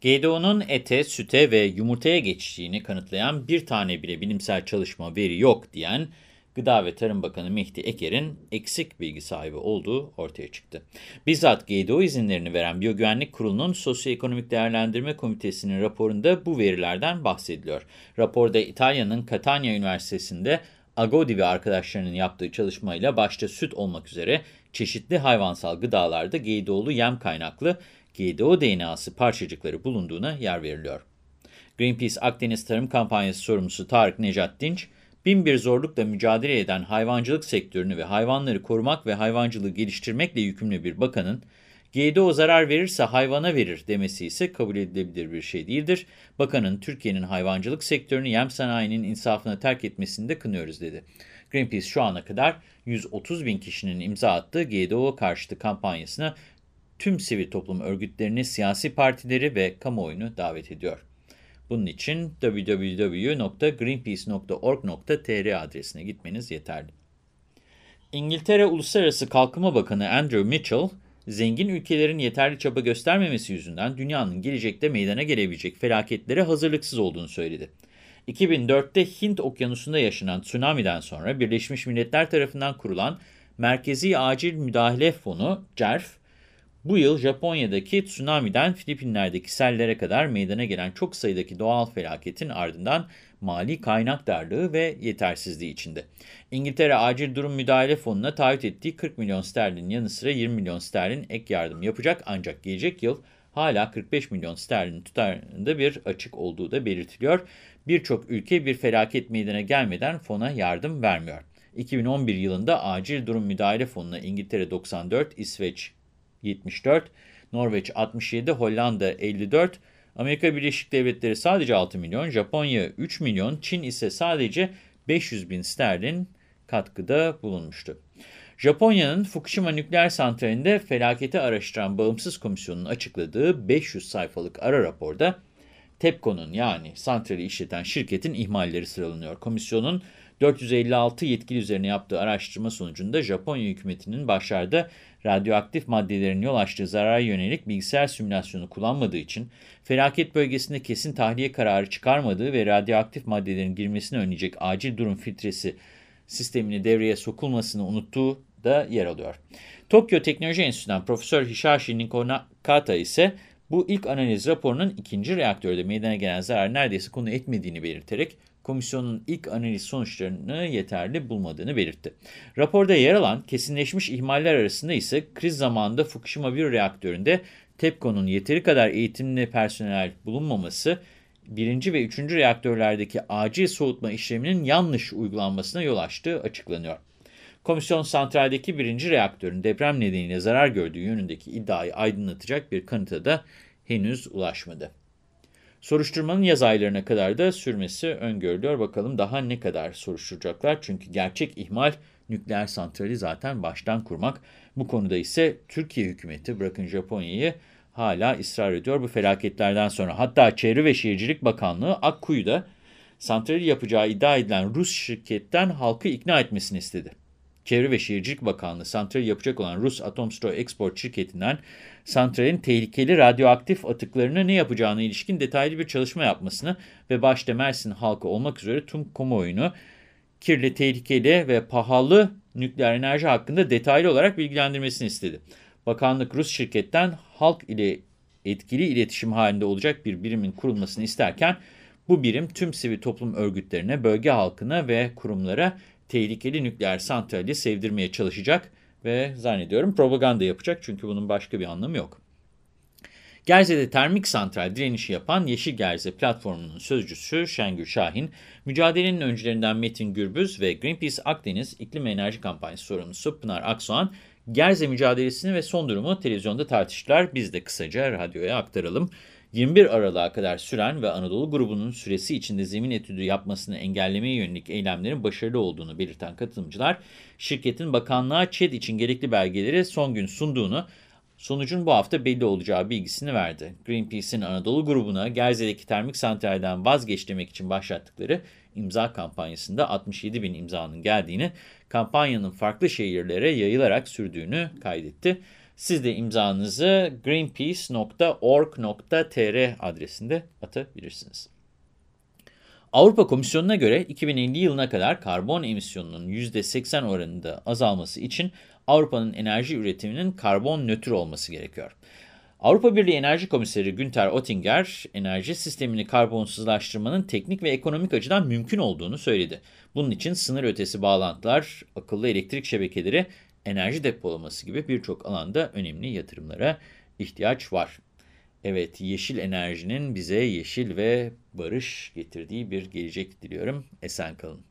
GDO'nun ete, süte ve yumurtaya geçtiğini kanıtlayan bir tane bile bilimsel çalışma veri yok diyen Gıda ve Tarım Bakanı Mehdi Eker'in eksik bilgi sahibi olduğu ortaya çıktı. Bizzat GDO izinlerini veren Biyogüvenlik Kurulu'nun Sosyoekonomik Değerlendirme Komitesi'nin raporunda bu verilerden bahsediliyor. Raporda İtalya'nın Catania Üniversitesi'nde Agodi ve arkadaşlarının yaptığı çalışmayla başta süt olmak üzere çeşitli hayvansal gıdalarda GDO'lu yem kaynaklı GDO DNA'sı parçacıkları bulunduğuna yer veriliyor. Greenpeace Akdeniz Tarım Kampanyası sorumlusu Tarık Necat Dinç, bin bir zorlukla mücadele eden hayvancılık sektörünü ve hayvanları korumak ve hayvancılığı geliştirmekle yükümlü bir bakanın, GDO zarar verirse hayvana verir demesi ise kabul edilebilir bir şey değildir. Bakanın Türkiye'nin hayvancılık sektörünü yem sanayinin insafına terk etmesini de kınıyoruz dedi. Greenpeace şu ana kadar 130 bin kişinin imza attığı GDO karşıtı kampanyasına tüm sivil toplum örgütlerini, siyasi partileri ve kamuoyunu davet ediyor. Bunun için www.greenpeace.org.tr adresine gitmeniz yeterli. İngiltere Uluslararası Kalkınma Bakanı Andrew Mitchell, zengin ülkelerin yeterli çaba göstermemesi yüzünden dünyanın gelecekte meydana gelebilecek felaketlere hazırlıksız olduğunu söyledi. 2004'te Hint Okyanusu'nda yaşanan tsunami'den sonra Birleşmiş Milletler tarafından kurulan Merkezi Acil Müdahale Fonu, CERF, bu yıl Japonya'daki tsunami'den Filipinler'deki sellere kadar meydana gelen çok sayıdaki doğal felaketin ardından mali kaynak darlığı ve yetersizliği içinde. İngiltere Acil Durum Müdahale Fonu'na taahhüt ettiği 40 milyon sterlin yanı sıra 20 milyon sterlin ek yardım yapacak ancak gelecek yıl hala 45 milyon sterlin tutarında bir açık olduğu da belirtiliyor. Birçok ülke bir felaket meydana gelmeden fona yardım vermiyor. 2011 yılında Acil Durum Müdahale Fonu'na İngiltere 94, İsveç 74, Norveç 67, Hollanda 54, Amerika Birleşik Devletleri sadece 6 milyon, Japonya 3 milyon, Çin ise sadece 500 bin sterlin katkıda bulunmuştu. Japonya'nın Fukushima nükleer santralinde felaketi araştıran bağımsız komisyonun açıkladığı 500 sayfalık ara raporda TEPCO'nun yani santrali işleten şirketin ihmalleri sıralanıyor. Komisyonun 456 yetkili üzerine yaptığı araştırma sonucunda Japonya hükümetinin başlarda radyoaktif maddelerin yol açtığı zarara yönelik bilgisayar simülasyonu kullanmadığı için, felaket bölgesinde kesin tahliye kararı çıkarmadığı ve radyoaktif maddelerin girmesini önleyecek acil durum filtresi sistemini devreye sokulmasını unuttuğu da yer alıyor. Tokyo Teknoloji Enstitüsü'nden Profesör Hisashi Nikonakata ise bu ilk analiz raporunun ikinci reaktörde meydana gelen zarar neredeyse konu etmediğini belirterek komisyonun ilk analiz sonuçlarını yeterli bulmadığını belirtti. Raporda yer alan kesinleşmiş ihmaller arasında ise kriz zamanında Fukushima 1 reaktöründe TEPCO'nun yeteri kadar eğitimli personel bulunmaması, birinci ve üçüncü reaktörlerdeki acil soğutma işleminin yanlış uygulanmasına yol açtığı açıklanıyor. Komisyon santraldeki birinci reaktörün deprem nedeniyle zarar gördüğü yönündeki iddiayı aydınlatacak bir kanıta da henüz ulaşmadı. Soruşturmanın yaz aylarına kadar da sürmesi öngörülüyor. Bakalım daha ne kadar soruşturacaklar. Çünkü gerçek ihmal nükleer santrali zaten baştan kurmak. Bu konuda ise Türkiye hükümeti bırakın Japonya'yı hala ısrar ediyor bu felaketlerden sonra. Hatta Çevre ve Şehircilik Bakanlığı Akkuyu'da santrali yapacağı iddia edilen Rus şirketten halkı ikna etmesini istedi. Çevre ve Şehircilik Bakanlığı santrali yapacak olan Rus Atomstroy Export şirketinden santralin tehlikeli radyoaktif atıklarını ne yapacağına ilişkin detaylı bir çalışma yapmasını ve başta Mersin halkı olmak üzere tüm kamuoyunu kirli, tehlikeli ve pahalı nükleer enerji hakkında detaylı olarak bilgilendirmesini istedi. Bakanlık Rus şirketten halk ile etkili iletişim halinde olacak bir birimin kurulmasını isterken bu birim tüm sivil toplum örgütlerine, bölge halkına ve kurumlara tehlikeli nükleer santrali sevdirmeye çalışacak ve zannediyorum propaganda yapacak çünkü bunun başka bir anlamı yok. Gerze'de termik santral direnişi yapan Yeşil Gerze platformunun sözcüsü Şengül Şahin, mücadelenin öncülerinden Metin Gürbüz ve Greenpeace Akdeniz İklim Enerji Kampanyası sorumlusu Pınar Aksoğan, Gerze mücadelesini ve son durumu televizyonda tartıştılar. Biz de kısaca radyoya aktaralım. 21 Aralık'a kadar süren ve Anadolu grubunun süresi içinde zemin etüdü yapmasını engellemeye yönelik eylemlerin başarılı olduğunu belirten katılımcılar, şirketin bakanlığa ÇED için gerekli belgeleri son gün sunduğunu, sonucun bu hafta belli olacağı bilgisini verdi. Greenpeace'in Anadolu grubuna Gerze'deki termik santralden vazgeç demek için başlattıkları imza kampanyasında 67 bin imzanın geldiğini, kampanyanın farklı şehirlere yayılarak sürdüğünü kaydetti. Siz de imzanızı greenpeace.org.tr adresinde atabilirsiniz. Avrupa Komisyonu'na göre 2050 yılına kadar karbon emisyonunun %80 oranında azalması için Avrupa'nın enerji üretiminin karbon nötr olması gerekiyor. Avrupa Birliği Enerji Komiseri Günther Oettinger, enerji sistemini karbonsuzlaştırmanın teknik ve ekonomik açıdan mümkün olduğunu söyledi. Bunun için sınır ötesi bağlantılar, akıllı elektrik şebekeleri, enerji depolaması gibi birçok alanda önemli yatırımlara ihtiyaç var. Evet, yeşil enerjinin bize yeşil ve barış getirdiği bir gelecek diliyorum. Esen kalın.